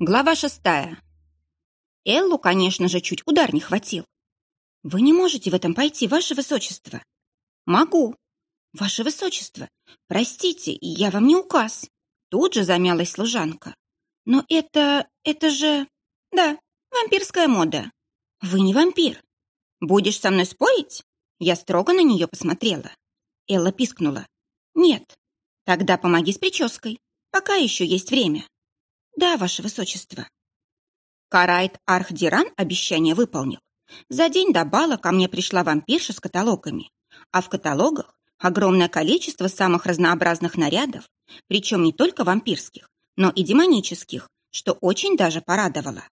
Глава шестая. Эллу, конечно же, чуть удар не хватил. «Вы не можете в этом пойти, ваше высочество?» «Могу». «Ваше высочество, простите, я вам не указ». Тут же замялась служанка. «Но это... это же...» «Да, вампирская мода». «Вы не вампир». «Будешь со мной спорить?» Я строго на нее посмотрела. Элла пискнула. «Нет». «Тогда помоги с прической. Пока еще есть время». «Да, ваше высочество». Карайт Архдиран обещание выполнил. За день до бала ко мне пришла вампирша с каталогами, а в каталогах огромное количество самых разнообразных нарядов, причем не только вампирских, но и демонических, что очень даже порадовало.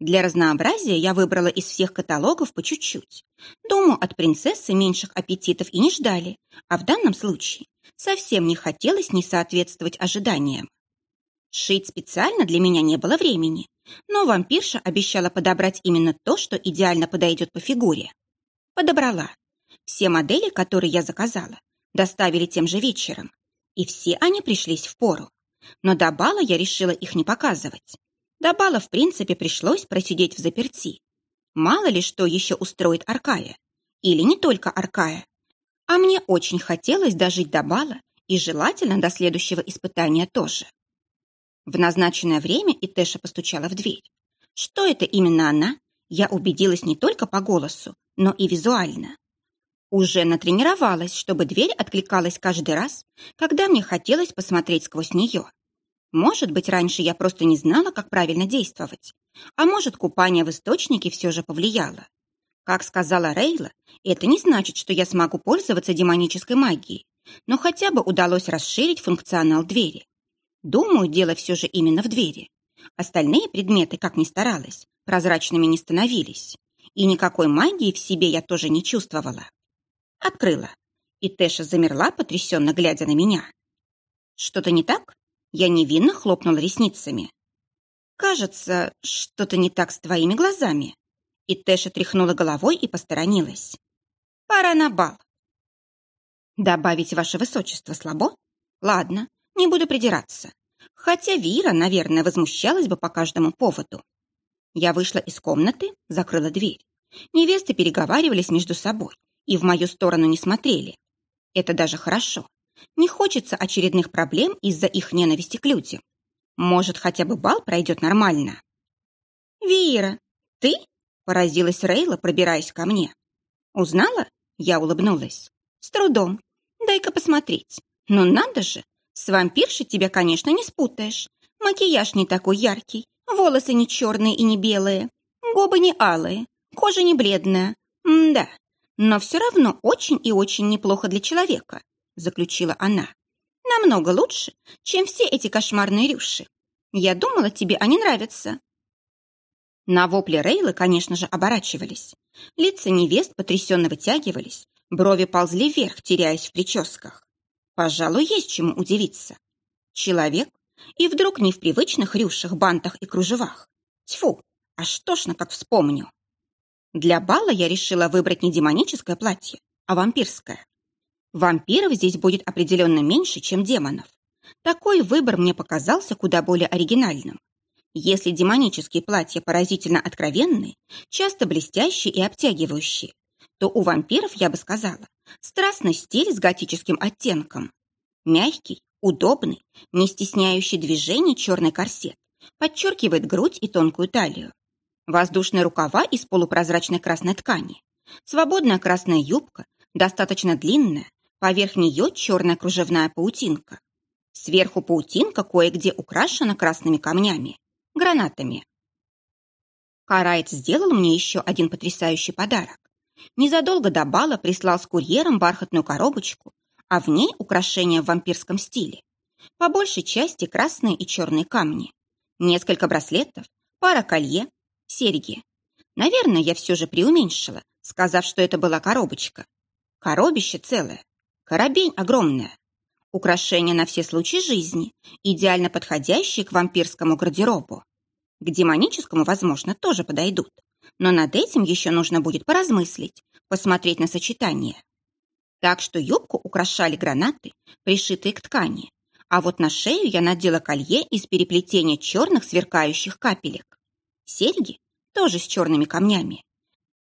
Для разнообразия я выбрала из всех каталогов по чуть-чуть. Думаю, от принцессы меньших аппетитов и не ждали, а в данном случае совсем не хотелось не соответствовать ожиданиям. Шить специально для меня не было времени, но вампирша обещала подобрать именно то, что идеально подойдет по фигуре. Подобрала. Все модели, которые я заказала, доставили тем же вечером, и все они пришлись в пору. Но до бала я решила их не показывать. До бала, в принципе, пришлось просидеть в заперти. Мало ли что еще устроит Аркая. Или не только Аркая. А мне очень хотелось дожить до бала и желательно до следующего испытания тоже. В назначенное время Итэша постучала в дверь. Что это именно она, я убедилась не только по голосу, но и визуально. Уже натренировалась, чтобы дверь откликалась каждый раз, когда мне хотелось посмотреть сквозь нее. Может быть, раньше я просто не знала, как правильно действовать. А может, купание в источнике все же повлияло. Как сказала Рейла, это не значит, что я смогу пользоваться демонической магией, но хотя бы удалось расширить функционал двери. Думаю, дело все же именно в двери. Остальные предметы, как ни старалась, прозрачными не становились. И никакой магии в себе я тоже не чувствовала. Открыла. И Тэша замерла, потрясенно глядя на меня. Что-то не так? Я невинно хлопнула ресницами. Кажется, что-то не так с твоими глазами. И Тэша тряхнула головой и посторонилась. Пора на бал. Добавить ваше высочество слабо? Ладно, не буду придираться. Хотя Вира, наверное, возмущалась бы по каждому поводу. Я вышла из комнаты, закрыла дверь. Невесты переговаривались между собой и в мою сторону не смотрели. Это даже хорошо. Не хочется очередных проблем из-за их ненависти к людям. Может, хотя бы бал пройдет нормально. «Вира, ты?» – поразилась Рейла, пробираясь ко мне. «Узнала?» – я улыбнулась. «С трудом. Дай-ка посмотреть. Ну надо же, с вампиршей тебя, конечно, не спутаешь. Макияж не такой яркий, волосы не черные и не белые, губы не алые, кожа не бледная. М-да, но все равно очень и очень неплохо для человека, заключила она. Намного лучше, чем все эти кошмарные рюши. Я думала, тебе они нравятся. На вопли Рейлы, конечно же, оборачивались. Лица невест потрясенно вытягивались, брови ползли вверх, теряясь в прическах. Пожалуй, есть чему удивиться. Человек и вдруг не в привычных рюшах, бантах и кружевах. Тьфу, аж тошно, как вспомню. Для бала я решила выбрать не демоническое платье, а вампирское. Вампиров здесь будет определенно меньше, чем демонов. Такой выбор мне показался куда более оригинальным. Если демонические платья поразительно откровенные, часто блестящие и обтягивающие, то у вампиров, я бы сказала, страстный стиль с готическим оттенком. Мягкий, удобный, не стесняющий движений черный корсет подчеркивает грудь и тонкую талию. Воздушные рукава из полупрозрачной красной ткани. Свободная красная юбка, достаточно длинная, поверх нее черная кружевная паутинка. Сверху паутинка кое-где украшена красными камнями, гранатами. Карайт сделал мне еще один потрясающий подарок. Незадолго до бала прислал с курьером бархатную коробочку, а в ней украшения в вампирском стиле. По большей части красные и черные камни. Несколько браслетов, пара колье, серьги. Наверное, я все же преуменьшила, сказав, что это была коробочка. Коробище целое, коробень огромная. Украшения на все случаи жизни, идеально подходящие к вампирскому гардеробу. К демоническому, возможно, тоже подойдут. Но над этим еще нужно будет поразмыслить, посмотреть на сочетание. Так что юбку украшали гранаты, пришитые к ткани, А вот на шею я надела колье из переплетения черных сверкающих капелек. Серьги тоже с черными камнями.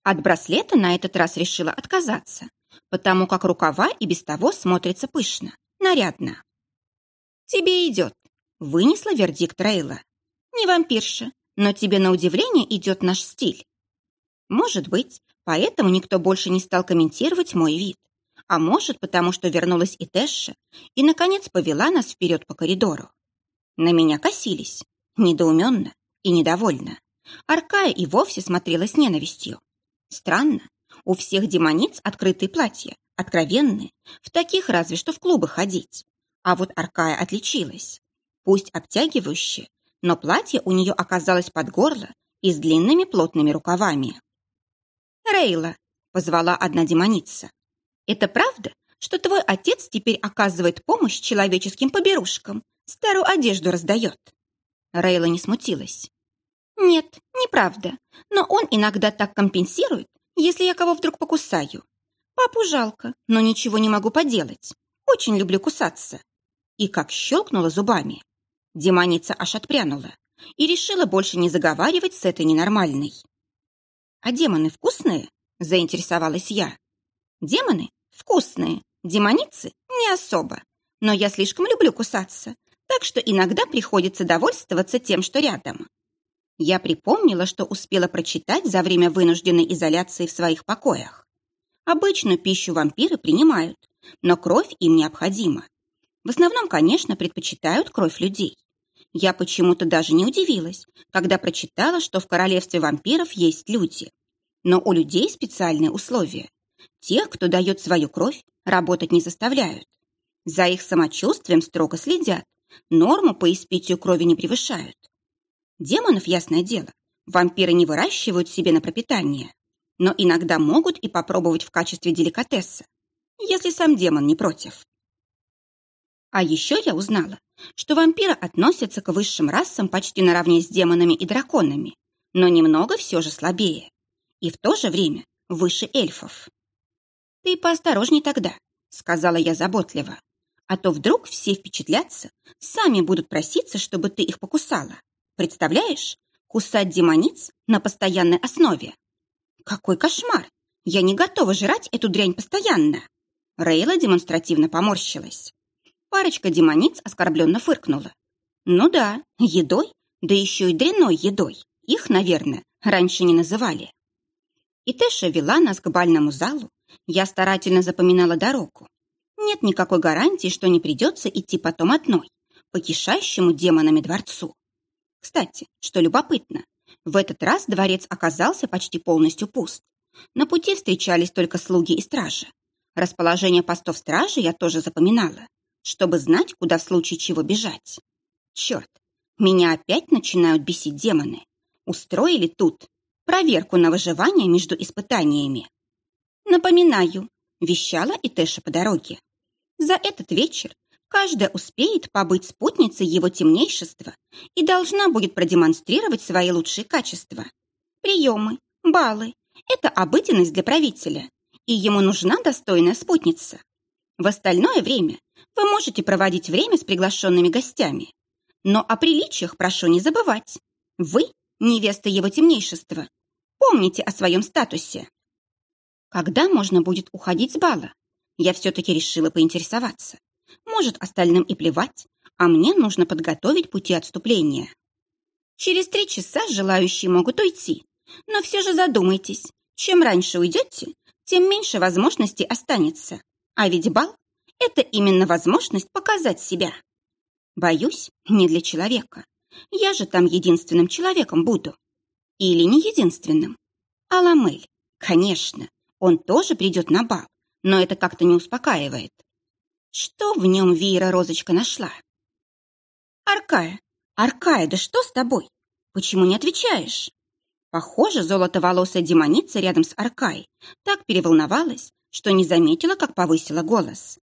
От браслета на этот раз решила отказаться, потому как рукава и без того смотрятся пышно, нарядно. «Тебе идет», — вынесла вердикт Рейла. «Не вампирша, но тебе на удивление идет наш стиль». Может быть, поэтому никто больше не стал комментировать мой вид. А может, потому что вернулась и Тэша и, наконец, повела нас вперед по коридору. На меня косились, недоуменно и недовольно. Аркая и вовсе смотрела с ненавистью. Странно, у всех демониц открытые платья, откровенные, в таких разве что в клубы ходить. А вот Аркая отличилась. Пусть обтягивающее, но платье у нее оказалось под горло и с длинными плотными рукавами. «Рейла», — позвала одна демоница, — «это правда, что твой отец теперь оказывает помощь человеческим поберушкам, старую одежду раздает?» Рейла не смутилась. «Нет, неправда, но он иногда так компенсирует, если я кого вдруг покусаю. Папу жалко, но ничего не могу поделать. Очень люблю кусаться». И как щелкнула зубами. Демоница аж отпрянула и решила больше не заговаривать с этой ненормальной. «А демоны вкусные?» – заинтересовалась я. «Демоны вкусные, демоницы не особо. Но я слишком люблю кусаться, так что иногда приходится довольствоваться тем, что рядом». Я припомнила, что успела прочитать за время вынужденной изоляции в своих покоях. Обычную пищу вампиры принимают, но кровь им необходима. В основном, конечно, предпочитают кровь людей. Я почему-то даже не удивилась, когда прочитала, что в королевстве вампиров есть люди. Но у людей специальные условия. Тех, кто дает свою кровь, работать не заставляют. За их самочувствием строго следят, норму по испитию крови не превышают. Демонов, ясное дело, вампиры не выращивают себе на пропитание, но иногда могут и попробовать в качестве деликатеса, если сам демон не против. А еще я узнала, что вампиры относятся к высшим расам почти наравне с демонами и драконами, но немного все же слабее. И в то же время выше эльфов. «Ты поосторожней тогда», — сказала я заботливо. «А то вдруг все впечатлятся, сами будут проситься, чтобы ты их покусала. Представляешь, кусать демониц на постоянной основе? Какой кошмар! Я не готова жрать эту дрянь постоянно!» Рейла демонстративно поморщилась. Парочка демониц оскорбленно фыркнула. Ну да, едой, да еще и дрянной едой. Их, наверное, раньше не называли. И вела нас к бальному залу. Я старательно запоминала дорогу. Нет никакой гарантии, что не придется идти потом одной, по кишащему демонами дворцу. Кстати, что любопытно, в этот раз дворец оказался почти полностью пуст. На пути встречались только слуги и стражи. Расположение постов стражи я тоже запоминала чтобы знать, куда в случае чего бежать. Черт, меня опять начинают бесить демоны. Устроили тут проверку на выживание между испытаниями. Напоминаю, вещала и Тэша по дороге. За этот вечер каждая успеет побыть спутницей его темнейшества и должна будет продемонстрировать свои лучшие качества. Приемы, баллы – это обыденность для правителя, и ему нужна достойная спутница. В остальное время вы можете проводить время с приглашенными гостями. Но о приличиях прошу не забывать. Вы – невеста его темнейшества. Помните о своем статусе. Когда можно будет уходить с бала? Я все-таки решила поинтересоваться. Может, остальным и плевать, а мне нужно подготовить пути отступления. Через три часа желающие могут уйти. Но все же задумайтесь, чем раньше уйдете, тем меньше возможностей останется. А ведь бал – это именно возможность показать себя. Боюсь, не для человека. Я же там единственным человеком буду. Или не единственным. Аламель, конечно, он тоже придет на бал, но это как-то не успокаивает. Что в нем Вира Розочка нашла? Аркая, Аркая, да что с тобой? Почему не отвечаешь? Похоже, золотоволосая демоница рядом с Аркай так переволновалась, что не заметила, как повысила голос.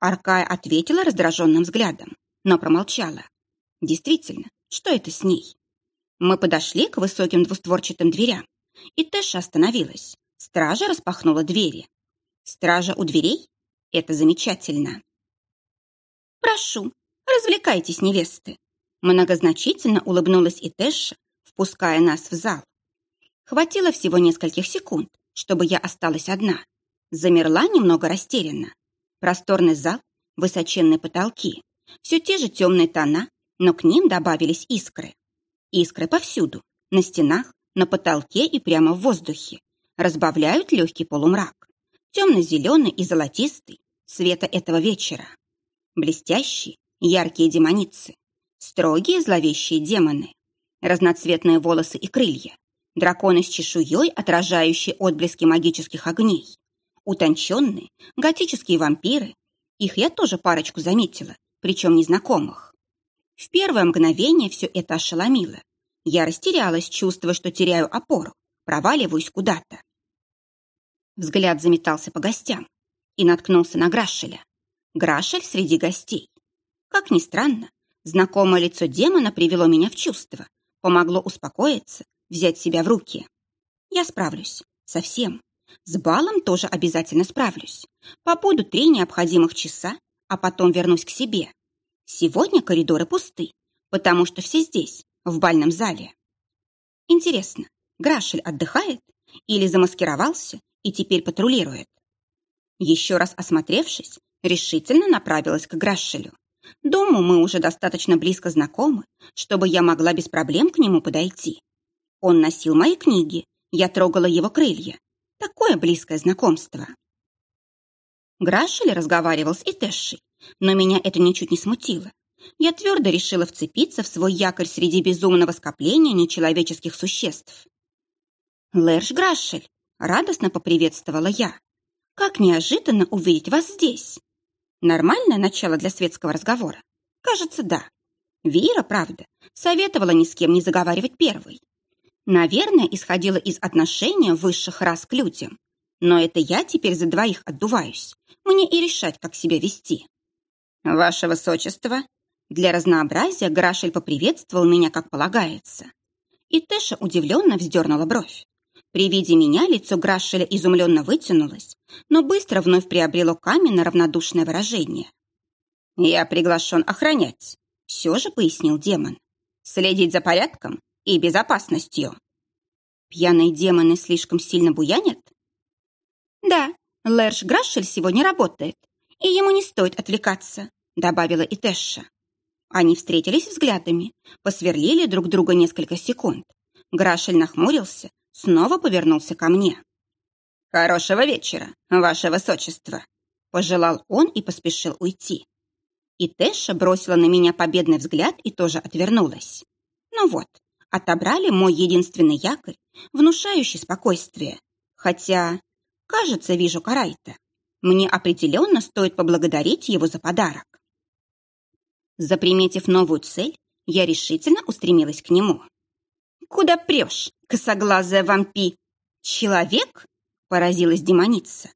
Аркая ответила раздраженным взглядом, но промолчала. Действительно, что это с ней? Мы подошли к высоким двустворчатым дверям, и Тэша остановилась. Стража распахнула двери. Стража у дверей? Это замечательно. «Прошу, Развлекайтесь, невесты. Многозначительно улыбнулась и Тэша, впуская нас в зал. Хватило всего нескольких секунд, чтобы я осталась одна. Замерла немного растерянно. Просторный зал, высоченные потолки, все те же темные тона, но к ним добавились искры. Искры повсюду, на стенах, на потолке и прямо в воздухе. Разбавляют легкий полумрак. Темно-зеленый и золотистый цвета этого вечера. Блестящие, яркие демоницы. Строгие зловещие демоны. Разноцветные волосы и крылья. Драконы с чешуей, отражающие отблески магических огней. Утонченные, готические вампиры. Их я тоже парочку заметила, причем незнакомых. В первое мгновение все это ошеломило. Я растерялась, чувствуя, что теряю опору, проваливаюсь куда-то. Взгляд заметался по гостям и наткнулся на Грашеля. Грашель среди гостей. Как ни странно, знакомое лицо демона привело меня в чувство, помогло успокоиться, взять себя в руки. Я справлюсь. Совсем. С балом тоже обязательно справлюсь. Побуду три необходимых часа, а потом вернусь к себе. Сегодня коридоры пусты, потому что все здесь, в бальном зале. Интересно, Грашель отдыхает или замаскировался и теперь патрулирует? Еще раз осмотревшись, решительно направилась к Грашелю. Дому мы уже достаточно близко знакомы, чтобы я могла без проблем к нему подойти. Он носил мои книги, я трогала его крылья. Такое близкое знакомство. Грашель разговаривал с Итэшей, но меня это ничуть не смутило. Я твердо решила вцепиться в свой якорь среди безумного скопления нечеловеческих существ. «Лэрш Грашель!» — радостно поприветствовала я. «Как неожиданно увидеть вас здесь!» Нормальное начало для светского разговора? Кажется, да. Вира, правда, советовала ни с кем не заговаривать первой. Наверное, исходила из отношения высших рас к людям. Но это я теперь за двоих отдуваюсь. Мне и решать, как себя вести. «Ваше высочество!» Для разнообразия Грашель поприветствовал меня, как полагается. И Тэша удивленно вздернула бровь. При виде меня лицо Грашеля изумленно вытянулось, но быстро вновь приобрело каменно-равнодушное выражение. «Я приглашен охранять», — все же пояснил демон. «Следить за порядком и безопасностью». «Пьяные демоны слишком сильно буянят?» «Да, Лэрш Грашель сегодня работает, и ему не стоит отвлекаться», добавила и Тэша. Они встретились взглядами, посверлили друг друга несколько секунд. Грашель нахмурился, снова повернулся ко мне. «Хорошего вечера, ваше высочество!» Пожелал он и поспешил уйти. И Тэша бросила на меня победный взгляд и тоже отвернулась. Ну вот, отобрали мой единственный якорь, внушающий спокойствие. Хотя, кажется, вижу Карайта. Мне определенно стоит поблагодарить его за подарок. Заприметив новую цель, я решительно устремилась к нему. «Куда прешь, косоглазая вампи? Человек?» – поразилась демоница.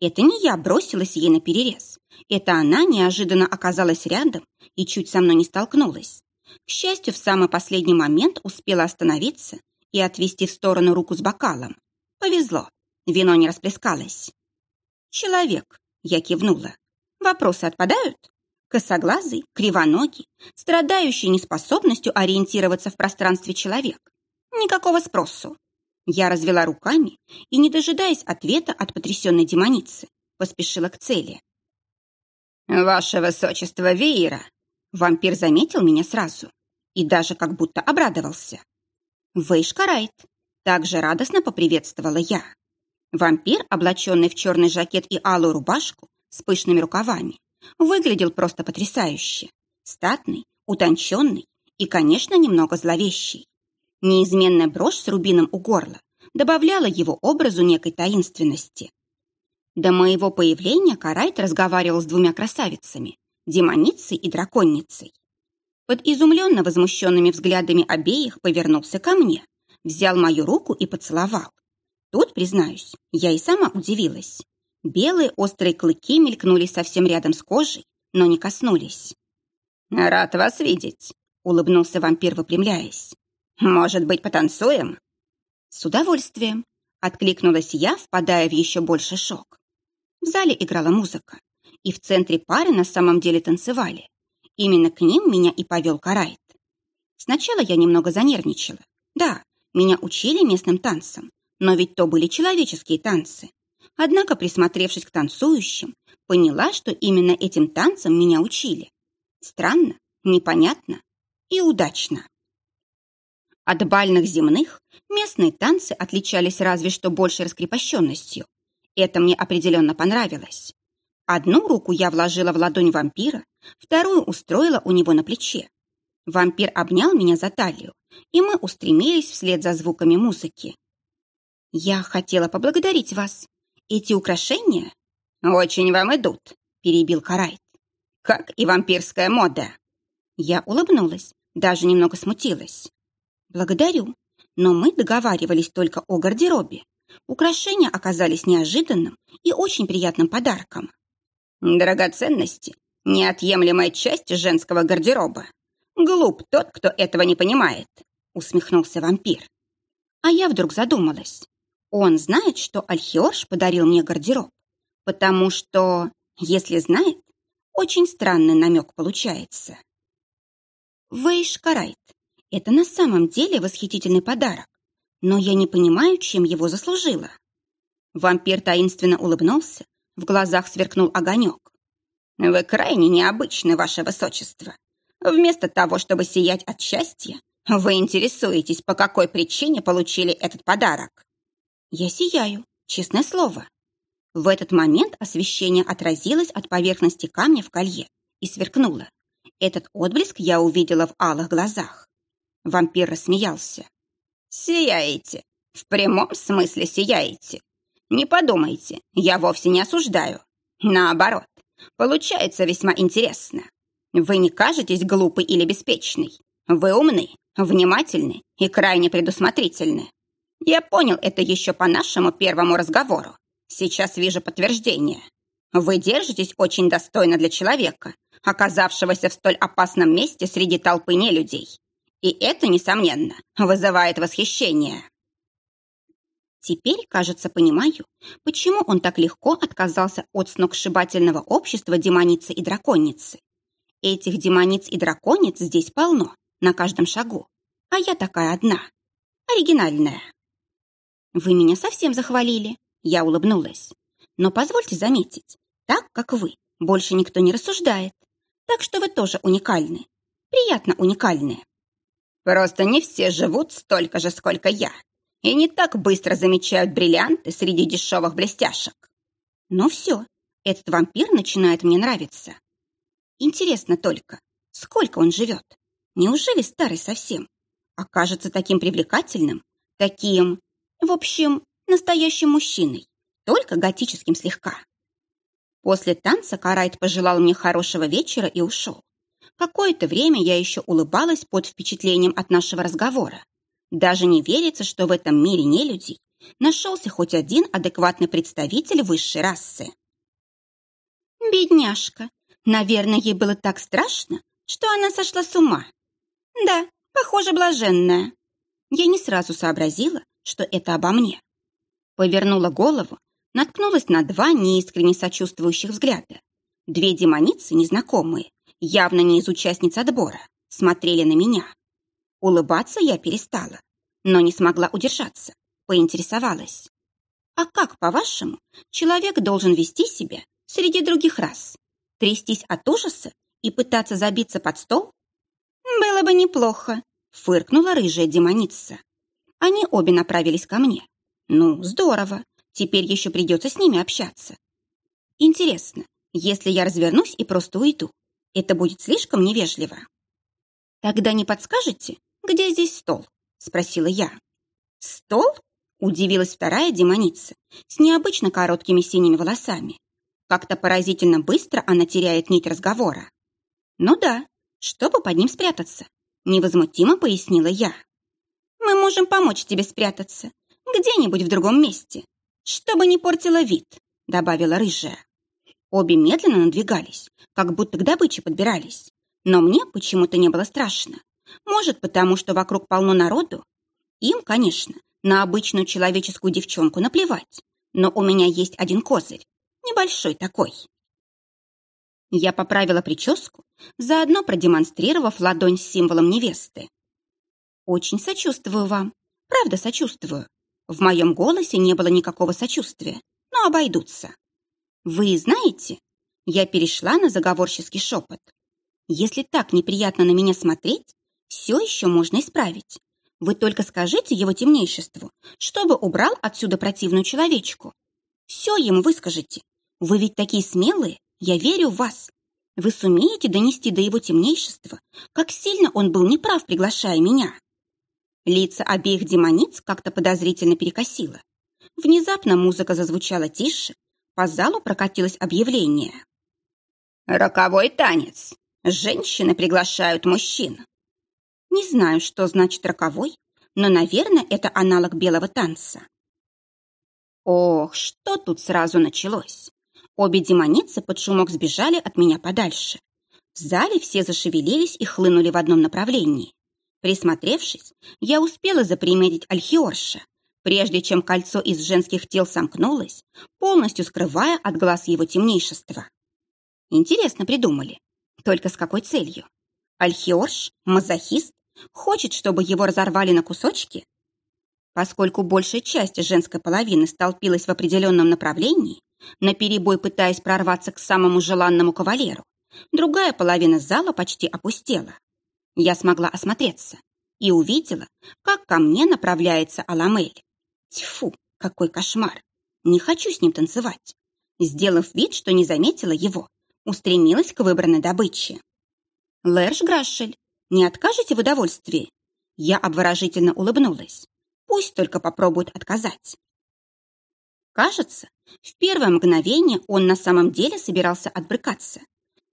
Это не я бросилась ей на перерез. Это она неожиданно оказалась рядом и чуть со мной не столкнулась. К счастью, в самый последний момент успела остановиться и отвести в сторону руку с бокалом. Повезло, вино не расплескалось. «Человек», — я кивнула. «Вопросы отпадают?» Косоглазый, кривоногий, страдающий неспособностью ориентироваться в пространстве человек. Никакого спросу. Я развела руками и, не дожидаясь ответа от потрясенной демоницы, поспешила к цели. «Ваше высочество Веера!» Вампир заметил меня сразу и даже как будто обрадовался. «Вейшкарайт!» Также радостно поприветствовала я. Вампир, облаченный в черный жакет и алую рубашку с пышными рукавами, Выглядел просто потрясающе. Статный, утонченный и, конечно, немного зловещий. Неизменная брошь с рубином у горла добавляла его образу некой таинственности. До моего появления Карайт разговаривал с двумя красавицами, демоницей и драконницей. Под изумленно возмущенными взглядами обеих повернулся ко мне, взял мою руку и поцеловал. Тут, признаюсь, я и сама удивилась. Белые острые клыки мелькнули совсем рядом с кожей, но не коснулись. «Рад вас видеть», — улыбнулся вампир, выпрямляясь. «Может быть, потанцуем?» «С удовольствием», — откликнулась я, впадая в еще больше шок. В зале играла музыка, и в центре пары на самом деле танцевали. Именно к ним меня и повел Карайт. Сначала я немного занервничала. Да, меня учили местным танцам, но ведь то были человеческие танцы. Однако, присмотревшись к танцующим, поняла, что именно этим танцам меня учили. Странно, непонятно и удачно. От бальных земных местные танцы отличались разве что большей раскрепощенностью. Это мне определенно понравилось. Одну руку я вложила в ладонь вампира, вторую устроила у него на плече. Вампир обнял меня за талию, и мы устремились вслед за звуками музыки. «Я хотела поблагодарить вас. Эти украшения...» «Очень вам идут», — перебил Карайт. «Как и вампирская мода». Я улыбнулась, даже немного смутилась. «Благодарю, но мы договаривались только о гардеробе. Украшения оказались неожиданным и очень приятным подарком». Драгоценности – неотъемлемая часть женского гардероба. Глуп тот, кто этого не понимает, усмехнулся вампир. А я вдруг задумалась. Он знает, что Альхиорш подарил мне гардероб, потому что, если знает, очень странный намек получается. Вейш Карайт – это на самом деле восхитительный подарок, но я не понимаю, чем его заслужила. Вампир таинственно улыбнулся, в глазах сверкнул огонек. «Вы крайне необычны, ваше высочество. Вместо того, чтобы сиять от счастья, вы интересуетесь, по какой причине получили этот подарок». «Я сияю, честное слово». В этот момент освещение отразилось от поверхности камня в колье и сверкнуло. Этот отблеск я увидела в алых глазах. Вампир рассмеялся. «Сияете. В прямом смысле сияете. Не подумайте, я вовсе не осуждаю. Наоборот, получается весьма интересно. Вы не кажетесь глупой или беспечной. Вы умны, внимательны и крайне предусмотрительны. Я понял это еще по нашему первому разговору. Сейчас вижу подтверждение. Вы держитесь очень достойно для человека, оказавшегося в столь опасном месте среди толпы нелюдей. И это, несомненно, вызывает восхищение. Теперь, кажется, понимаю, почему он так легко отказался от сногсшибательного общества демоницы и драконицы. Этих демониц и дракониц здесь полно, на каждом шагу. А я такая одна, оригинальная. Вы меня совсем захвалили, я улыбнулась. Но позвольте заметить, так, как вы, больше никто не рассуждает. Так что вы тоже уникальны. Приятно уникальны. Просто не все живут столько же, сколько я, и не так быстро замечают бриллианты среди дешевых блестяшек. Но все, этот вампир начинает мне нравиться. Интересно только, сколько он живет? Неужели старый совсем? Окажется таким привлекательным, таким, в общем, настоящим мужчиной, только готическим слегка. После танца Карайт пожелал мне хорошего вечера и ушел. Какое-то время я еще улыбалась под впечатлением от нашего разговора. Даже не верится, что в этом мире нелюдей нашелся хоть один адекватный представитель высшей расы. Бедняжка. Наверное, ей было так страшно, что она сошла с ума. Да, похоже, блаженная. Я не сразу сообразила, что это обо мне. Повернула голову, наткнулась на два неискренне сочувствующих взгляда. Две демоницы, незнакомые, явно не из участниц отбора, смотрели на меня. Улыбаться я перестала, но не смогла удержаться, поинтересовалась. А как, по-вашему, человек должен вести себя среди других рас? Трястись от ужаса и пытаться забиться под стол? Было бы неплохо, фыркнула рыжая демоница. Они обе направились ко мне. Ну, здорово, теперь еще придется с ними общаться. Интересно, если я развернусь и просто уйду, это будет слишком невежливо. Тогда не подскажете, «Где здесь стол?» — спросила я. «Стол?» — удивилась вторая демоница с необычно короткими синими волосами. Как-то поразительно быстро она теряет нить разговора. «Ну да, чтобы под ним спрятаться», — невозмутимо пояснила я. «Мы можем помочь тебе спрятаться где-нибудь в другом месте, чтобы не портило вид», — добавила рыжая. Обе медленно надвигались, как будто к добыче подбирались. Но мне почему-то не было страшно. Может, потому что вокруг полно народу? Им, конечно, на обычную человеческую девчонку наплевать. Но у меня есть один козырь. Небольшой такой. Я поправила прическу, заодно продемонстрировав ладонь с символом невесты. Очень сочувствую вам, правда сочувствую. В моем голосе не было никакого сочувствия, но обойдутся. Вы знаете, я перешла на заговорческий шепот. Если так неприятно на меня смотреть, все еще можно исправить. Вы только скажите его темнейшеству, чтобы убрал отсюда противную человечку. Все ему выскажите. Вы ведь такие смелые, я верю в вас. Вы сумеете донести до его темнейшества, как сильно он был неправ, приглашая меня?» Лица обеих демониц как-то подозрительно перекосило. Внезапно музыка зазвучала тише, по залу прокатилось объявление. «Роковой танец. Женщины приглашают мужчин». Не знаю, что значит роковой, но, наверное, это аналог белого танца. Ох, что тут сразу началось. Обе демоницы под шумок сбежали от меня подальше. В зале все зашевелились и хлынули в одном направлении. Присмотревшись, я успела заприметить Альхиорша, прежде чем кольцо из женских тел сомкнулось, полностью скрывая от глаз его темнейшества. Интересно придумали. Только с какой целью? Альхиорш, мазохист, хочет, чтобы его разорвали на кусочки? Поскольку большая часть женской половины столпилась в определенном направлении, наперебой пытаясь прорваться к самому желанному кавалеру, другая половина зала почти опустела. Я смогла осмотреться и увидела, как ко мне направляется Аламель. Тьфу, какой кошмар! Не хочу с ним танцевать. Сделав вид, что не заметила его, устремилась к выбранной добыче. «Лэрш Грашель, не откажете в удовольствии?» Я обворожительно улыбнулась. Пусть только попробует отказать. Кажется, в первое мгновение он на самом деле собирался отбрыкаться.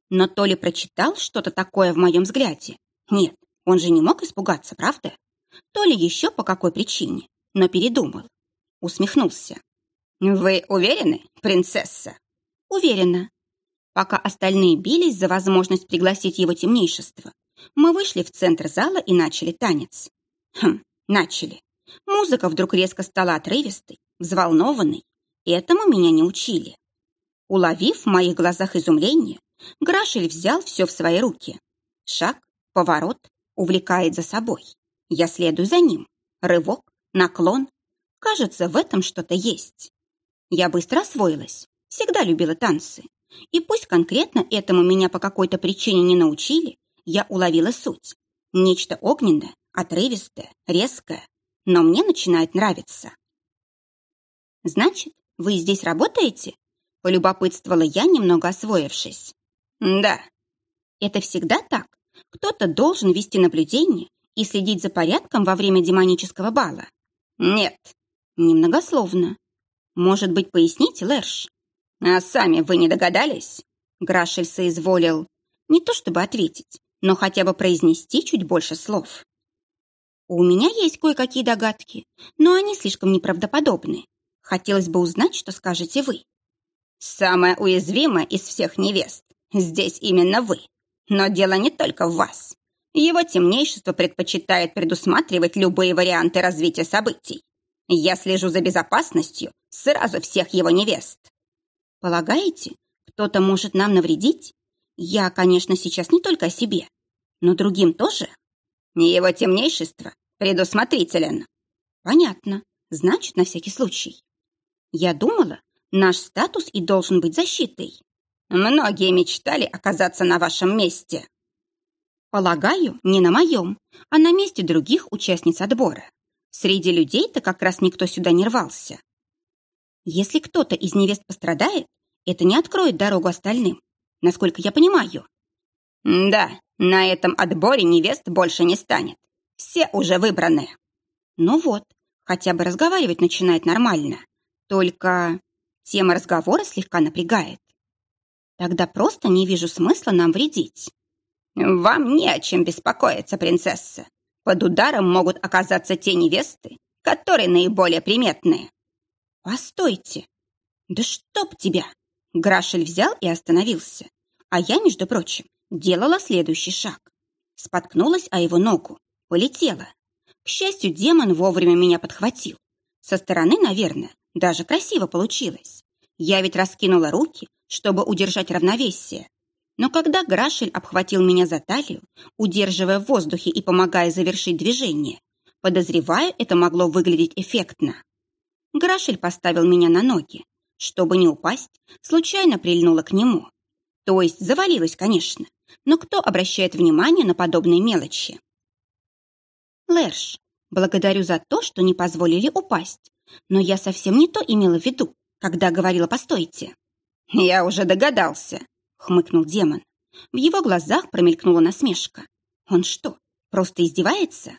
Но то ли прочитал что-то такое в моем взгляде. Нет, он же не мог испугаться, правда? То ли еще по какой причине, но передумал. Усмехнулся. «Вы уверены, принцесса?» «Уверена». Пока остальные бились за возможность пригласить его темнейшество, мы вышли в центр зала и начали танец. Хм, начали. Музыка вдруг резко стала отрывистой, взволнованной. Этому меня не учили. Уловив в моих глазах изумление, Грашель взял все в свои руки. Шаг, поворот, увлекает за собой. Я следую за ним. Рывок, наклон. Кажется, в этом что-то есть. Я быстро освоилась, всегда любила танцы. И пусть конкретно этому меня по какой-то причине не научили, я уловила суть. Нечто огненное, отрывистое, резкое, но мне начинает нравиться. «Значит, вы здесь работаете?» — полюбопытствовала я, немного освоившись. «Да». «Это всегда так? Кто-то должен вести наблюдение и следить за порядком во время демонического бала?» «Нет». «Немногословно. Может быть, поясните, Лерш?» «А сами вы не догадались?» Грашель соизволил не то чтобы ответить, но хотя бы произнести чуть больше слов. У меня есть кое-какие догадки, но они слишком неправдоподобны. Хотелось бы узнать, что скажете вы. Самая уязвимая из всех невест. Здесь именно вы. Но дело не только в вас. Его темнейшество предпочитает предусматривать любые варианты развития событий. Я слежу за безопасностью сразу всех его невест. Полагаете, кто-то может нам навредить? Я, конечно, сейчас не только о себе, но другим тоже. Его темнейшество предусмотрителен. Понятно. Значит, на всякий случай. Я думала, наш статус и должен быть защитой. Многие мечтали оказаться на вашем месте. Полагаю, не на моем, а на месте других участниц отбора. Среди людей-то как раз никто сюда не рвался. Если кто-то из невест пострадает, это не откроет дорогу остальным, насколько я понимаю. Да, на этом отборе невест больше не станет. Все уже выбраны. Ну вот, хотя бы разговаривать начинает нормально. Только тема разговора слегка напрягает. Тогда просто не вижу смысла нам вредить. Вам не о чем беспокоиться, принцесса. Под ударом могут оказаться те невесты, которые наиболее приметные. Постойте. Да чтоб тебя! Грашель взял и остановился. А я, между прочим, делала следующий шаг. Споткнулась о его ногу, полетела. К счастью, демон вовремя меня подхватил. Со стороны, наверное, даже красиво получилось. Я ведь раскинула руки, чтобы удержать равновесие. Но когда Грашель обхватил меня за талию, удерживая в воздухе и помогая завершить движение, подозревая, это могло выглядеть эффектно. Грашель поставил меня на ноги. Чтобы не упасть, случайно прильнула к нему. То есть завалилась, конечно, но кто обращает внимание на подобные мелочи? Лерш, благодарю за то, что не позволили упасть, но я совсем не то имела в виду, когда говорила «постойте». «Я уже догадался», — хмыкнул демон. В его глазах промелькнула насмешка. «Он что, просто издевается?»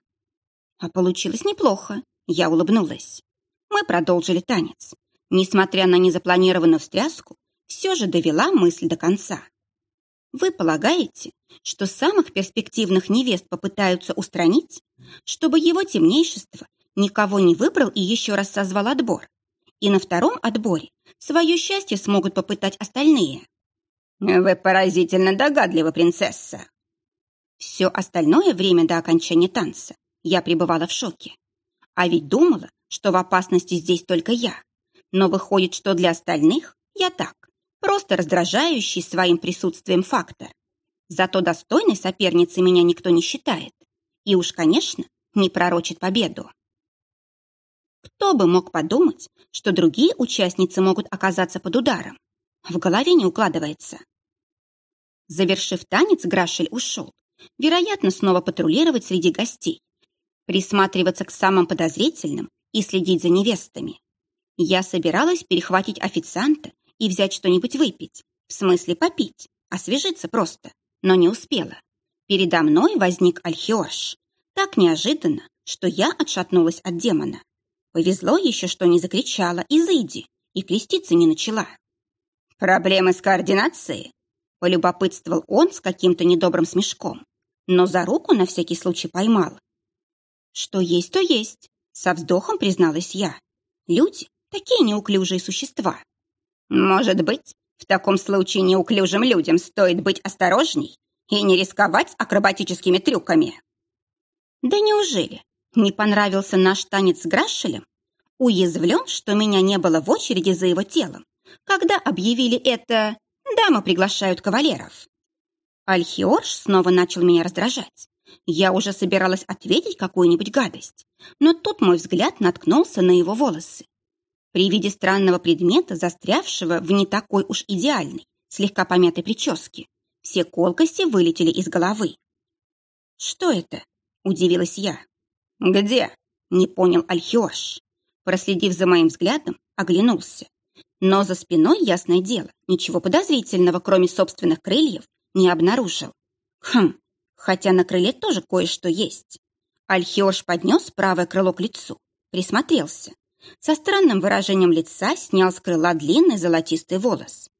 А получилось неплохо, я улыбнулась. Мы продолжили танец. Несмотря на незапланированную встряску, все же довела мысль до конца. Вы полагаете, что самых перспективных невест попытаются устранить, чтобы его темнейшество никого не выбрал и еще раз созвал отбор? И на втором отборе свое счастье смогут попытать остальные? Вы поразительно догадливы, принцесса. Все остальное время до окончания танца я пребывала в шоке. А ведь думала, что в опасности здесь только я. Но выходит, что для остальных я так, просто раздражающий своим присутствием фактор. Зато достойной соперницей меня никто не считает. И уж, конечно, не пророчит победу. Кто бы мог подумать, что другие участницы могут оказаться под ударом? В голове не укладывается. Завершив танец, Грашель ушел. Вероятно, снова патрулировать среди гостей. Присматриваться к самым подозрительным и следить за невестами. Я собиралась перехватить официанта и взять что-нибудь выпить, в смысле попить, освежиться просто, но не успела. Передо мной возник Альхиорш. Так неожиданно, что я отшатнулась от демона. Повезло еще, что не закричала «Изыди!» и креститься не начала. «Проблемы с координацией?» полюбопытствовал он с каким-то недобрым смешком, но за руку на всякий случай поймал. «Что есть, то есть», со вздохом призналась я. Люди — такие неуклюжие существа. Может быть, в таком случае неуклюжим людям стоит быть осторожней и не рисковать акробатическими трюками. Да неужели? Не понравился наш танец с Грашелем? Уязвлен, что меня не было в очереди за его телом, когда объявили это «дамы приглашают кавалеров». Альхиорж снова начал меня раздражать. Я уже собиралась ответить какую-нибудь гадость, но тут мой взгляд наткнулся на его волосы. При виде странного предмета, застрявшего в не такой уж идеальной, слегка помятой прическе, все колкости вылетели из головы. «Что это?» – удивилась я. «Где?» – не понял Альхиош. Проследив за моим взглядом, оглянулся. Но за спиной, ясное дело, ничего подозрительного, кроме собственных крыльев, не обнаружил. Хм, хотя на крыле тоже кое-что есть. Альхиош поднес правое крыло к лицу, присмотрелся. Со странным выражением лица снял с крыла длинный золотистый волос.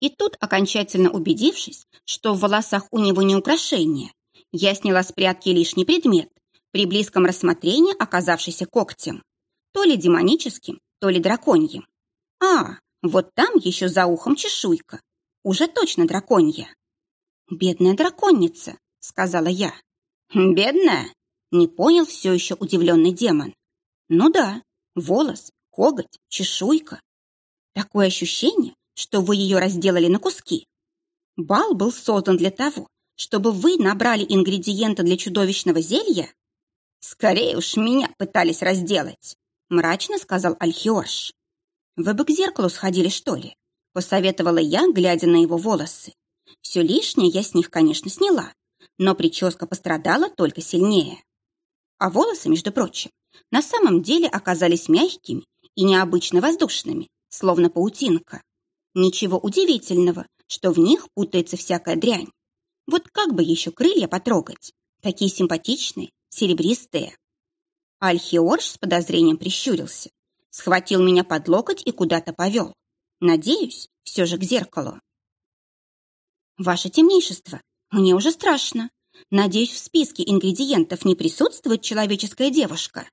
И тут, окончательно убедившись, что в волосах у него не украшение, я сняла с прятки лишний предмет, при близком рассмотрении оказавшийся когтем. То ли демоническим, то ли драконьим. А, вот там еще за ухом чешуйка. Уже точно драконья. Бедная драконница, сказала я. «Бедная?» — не понял все еще удивленный демон. «Ну да, волос, коготь, чешуйка. Такое ощущение, что вы ее разделали на куски. Бал был создан для того, чтобы вы набрали ингредиенты для чудовищного зелья? Скорее уж меня пытались разделать, мрачно сказал Альхиош. Вы бы к зеркалу сходили, что ли? Посоветовала я, глядя на его волосы. Все лишнее я с них, конечно, сняла, но прическа пострадала только сильнее. А волосы, между прочим, на самом деле оказались мягкими и необычно воздушными, словно паутинка. Ничего удивительного, что в них путается всякая дрянь. Вот как бы еще крылья потрогать? Такие симпатичные, серебристые. Альхиорж с подозрением прищурился, схватил меня под локоть и куда-то повел. Надеюсь, все же к зеркалу. «Ваше темнейшество, мне уже страшно. Надеюсь, в списке ингредиентов не присутствует человеческая девушка.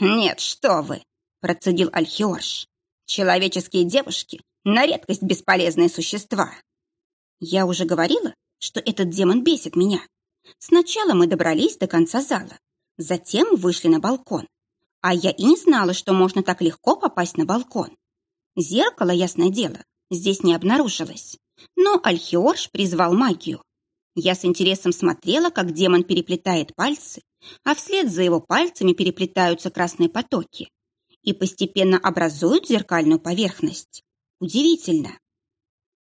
Нет, что вы, процедил Альхиорш. Человеческие девушки на редкость бесполезные существа. Я уже говорила, что этот демон бесит меня. Сначала мы добрались до конца зала, затем вышли на балкон. А я и не знала, что можно так легко попасть на балкон. Зеркало, ясное дело, здесь не обнаружилось. но Альхиорш призвал магию. Я с интересом смотрела, как демон переплетает пальцы, а вслед за его пальцами переплетаются красные потоки и постепенно образуют зеркальную поверхность. Удивительно.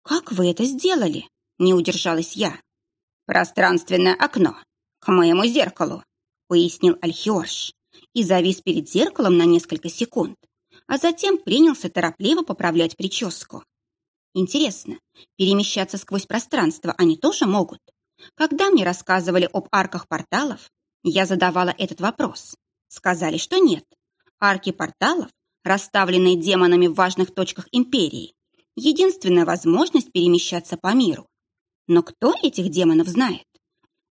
«Как вы это сделали?» – не удержалась я. «Пространственное окно. К моему зеркалу», – пояснил Альхиорш и завис перед зеркалом на несколько секунд, а затем принялся торопливо поправлять прическу. Интересно, перемещаться сквозь пространство они тоже могут? Когда мне рассказывали об арках порталов, я задавала этот вопрос. Сказали, что нет. Арки порталов, расставленные демонами в важных точках империи, единственная возможность перемещаться по миру. Но кто этих демонов знает?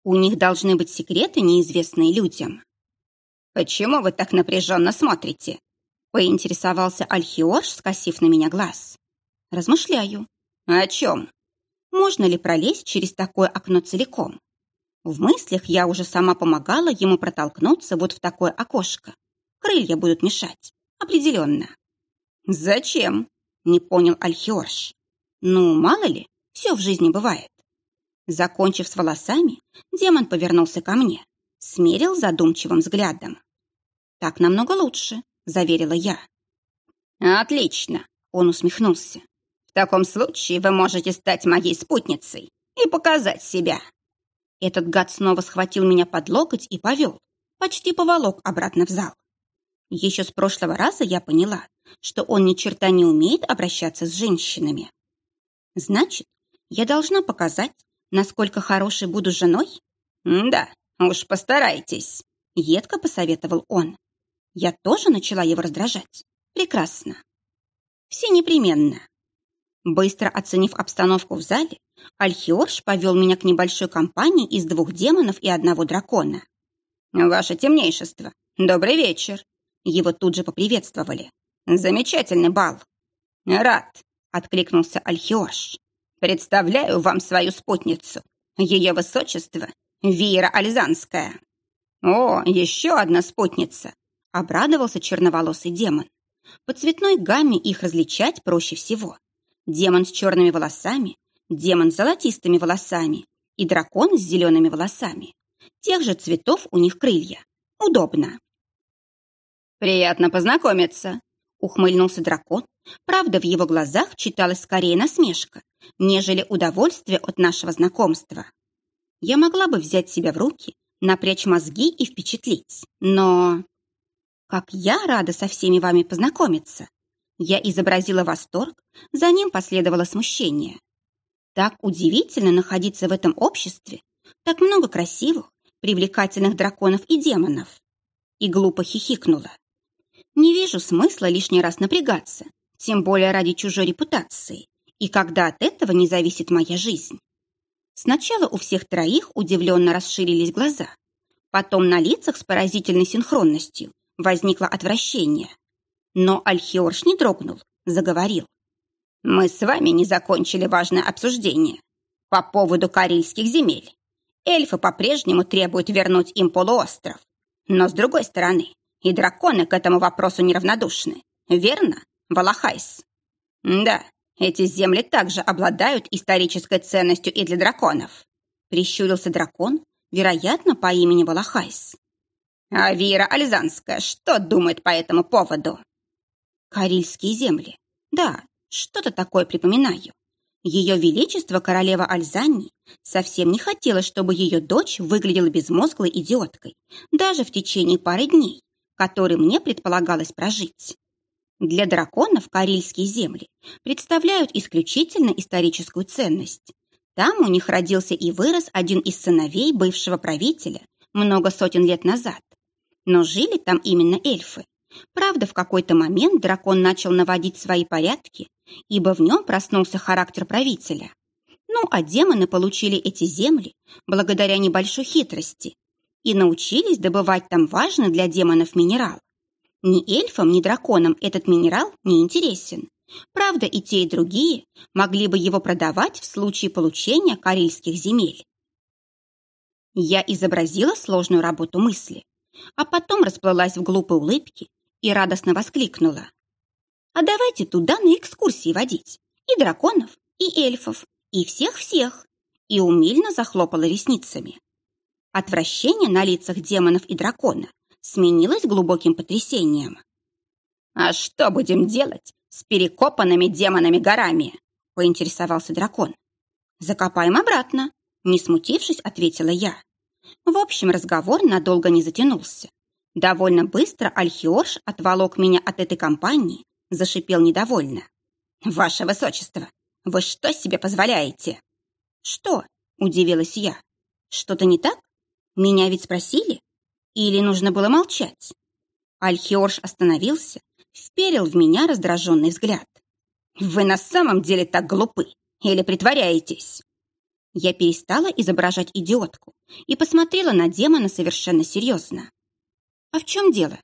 У них должны быть секреты, неизвестные людям. «Почему вы так напряженно смотрите?» поинтересовался Альхиорш, скосив на меня глаз. «Размышляю. О чем? Можно ли пролезть через такое окно целиком? В мыслях я уже сама помогала ему протолкнуться вот в такое окошко. Крылья будут мешать. Определенно. «Зачем?» — не понял Альхиорш. «Ну, мало ли, все в жизни бывает». Закончив с волосами, демон повернулся ко мне, смерил задумчивым взглядом. «Так намного лучше», — заверила я. «Отлично», — он усмехнулся. «В таком случае вы можете стать моей спутницей и показать себя». Этот гад снова схватил меня под локоть и повел, почти поволок обратно в зал. Еще с прошлого раза я поняла, что он ни черта не умеет обращаться с женщинами. Значит, я должна показать, насколько хорошей буду женой? Да, уж постарайтесь, едко посоветовал он. Я тоже начала его раздражать. Прекрасно. Все непременно. Быстро оценив обстановку в зале, Альхиорш повел меня к небольшой компании из двух демонов и одного дракона. «Ваше темнейшество, добрый вечер!» Его тут же поприветствовали. «Замечательный бал!» «Рад!» — откликнулся Альхиорш. «Представляю вам свою спутницу, ее высочество Вира Альзанская». «О, еще одна спутница!» Обрадовался черноволосый демон. По цветной гамме их различать проще всего. Демон с черными волосами, демон с золотистыми волосами и дракон с зелеными волосами. Тех же цветов у них крылья. Удобно. «Приятно познакомиться», — ухмыльнулся дракон. Правда, в его глазах читалась скорее насмешка, нежели удовольствие от нашего знакомства. Я могла бы взять себя в руки, напрячь мозги и впечатлить, но... Как я рада со всеми вами познакомиться. Я изобразила восторг, за ним последовало смущение. Так удивительно находиться в этом обществе, так много красивых, привлекательных драконов и демонов. И глупо хихикнула. Не вижу смысла лишний раз напрягаться, тем более ради чужой репутации, и когда от этого не зависит моя жизнь. Сначала у всех троих удивленно расширились глаза, потом на лицах с поразительной синхронностью возникло отвращение. Но Альхиорш не дрогнул, заговорил. «Мы с вами не закончили важное обсуждение по поводу карельских земель. Эльфы по-прежнему требуют вернуть им полуостров. Но, с другой стороны, и драконы к этому вопросу неравнодушны. Верно, Валахайс?» «Да, эти земли также обладают исторической ценностью и для драконов», прищурился дракон, вероятно, по имени Валахайс. А Вира Альзанская что думает по этому поводу? Карильские земли. Да, что-то такое припоминаю. Ее Величество, королева Альзани, совсем не хотела, чтобы ее дочь выглядела безмозглой идиоткой, даже в течение пары дней, которые мне предполагалось прожить. Для драконов карильские земли представляют исключительно историческую ценность. Там у них родился и вырос один из сыновей бывшего правителя много сотен лет назад. Но жили там именно эльфы. Правда, в какой-то момент дракон начал наводить свои порядки, ибо в нем проснулся характер правителя. Ну, а демоны получили эти земли благодаря небольшой хитрости и научились добывать там важный для демонов минерал. Ни эльфам, ни драконам этот минерал не интересен. Правда, и те, и другие могли бы его продавать в случае получения карельских земель. Я изобразила сложную работу мысли а потом расплылась в глупой улыбке и радостно воскликнула. «А давайте туда на экскурсии водить. И драконов, и эльфов, И всех-всех. И умильно захлопала ресницами. Отвращение на лицах демонов и дракона сменилось глубоким потрясением. «А что будем делать с перекопанными демонами горами?» — поинтересовался дракон. «Закопаем обратно», — не смутившись, ответила я. В общем, разговор надолго не затянулся. Довольно быстро Альхиорш отволок меня от этой компании, зашипел недовольно. «Ваше высочество, вы что себе позволяете?» «Что?» — удивилась я. «Что-то не так? Меня ведь спросили? Или нужно было молчать?» Альхиорш остановился, вперил в меня раздраженный взгляд. «Вы на самом деле так глупы? Или притворяетесь?» Я перестала изображать идиотку и посмотрела на демона совершенно серьезно. «А в чем дело?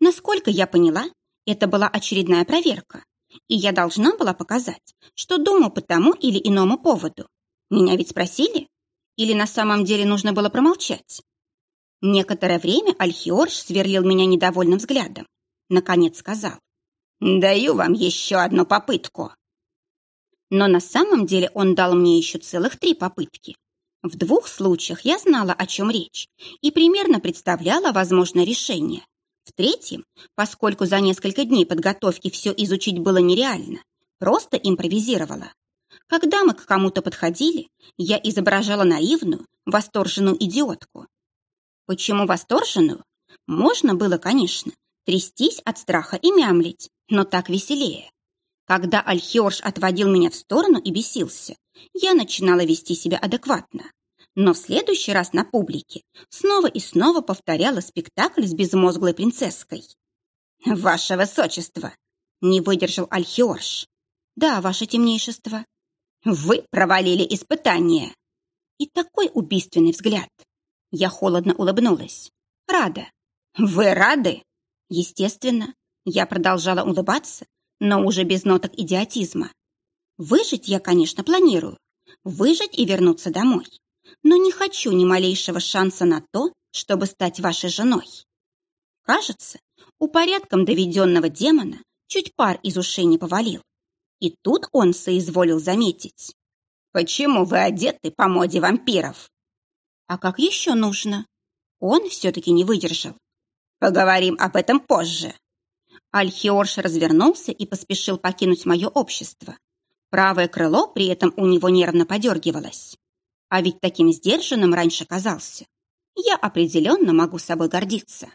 Насколько я поняла, это была очередная проверка, и я должна была показать, что думаю по тому или иному поводу. Меня ведь спросили? Или на самом деле нужно было промолчать?» Некоторое время Альхиорж сверлил меня недовольным взглядом. Наконец сказал. «Даю вам еще одну попытку». Но на самом деле он дал мне еще целых три попытки. В двух случаях я знала, о чем речь, и примерно представляла возможное решение. В третьем, поскольку за несколько дней подготовки все изучить было нереально, просто импровизировала. Когда мы к кому-то подходили, я изображала наивную, восторженную идиотку. Почему восторженную? Можно было, конечно, трястись от страха и мямлить, но так веселее. Когда Альхиорж отводил меня в сторону и бесился, я начинала вести себя адекватно. Но в следующий раз на публике снова и снова повторяла спектакль с безмозглой принцесской. «Ваше высочество!» — не выдержал Альхиорж. «Да, ваше темнейшество». «Вы провалили испытание!» И такой убийственный взгляд. Я холодно улыбнулась. «Рада». «Вы рады?» Естественно, я продолжала улыбаться, но уже без ноток идиотизма. Выжить я, конечно, планирую. Выжить и вернуться домой. Но не хочу ни малейшего шанса на то, чтобы стать вашей женой. Кажется, у порядком доведенного демона чуть пар из ушей не повалил. И тут он соизволил заметить. «Почему вы одеты по моде вампиров?» «А как еще нужно?» Он все-таки не выдержал. «Поговорим об этом позже». Альхиорш развернулся и поспешил покинуть мое общество. Правое крыло при этом у него нервно подергивалось. А ведь таким сдержанным раньше казался. Я определенно могу собой гордиться.